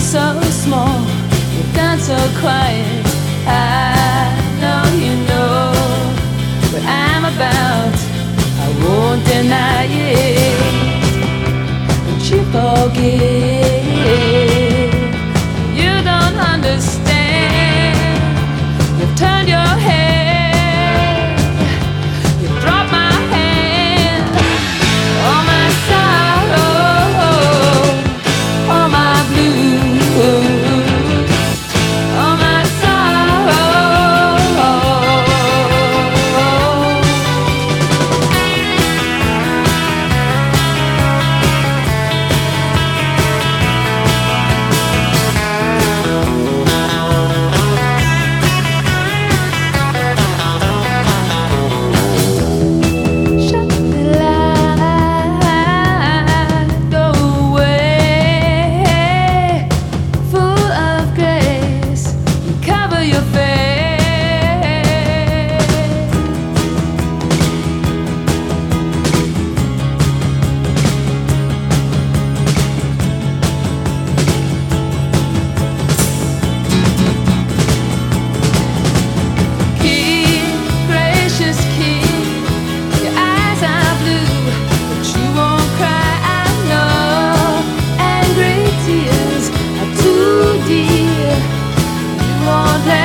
so small, you've gone so quiet. I know you know what I'm about. I won't deny it. But you forget. more than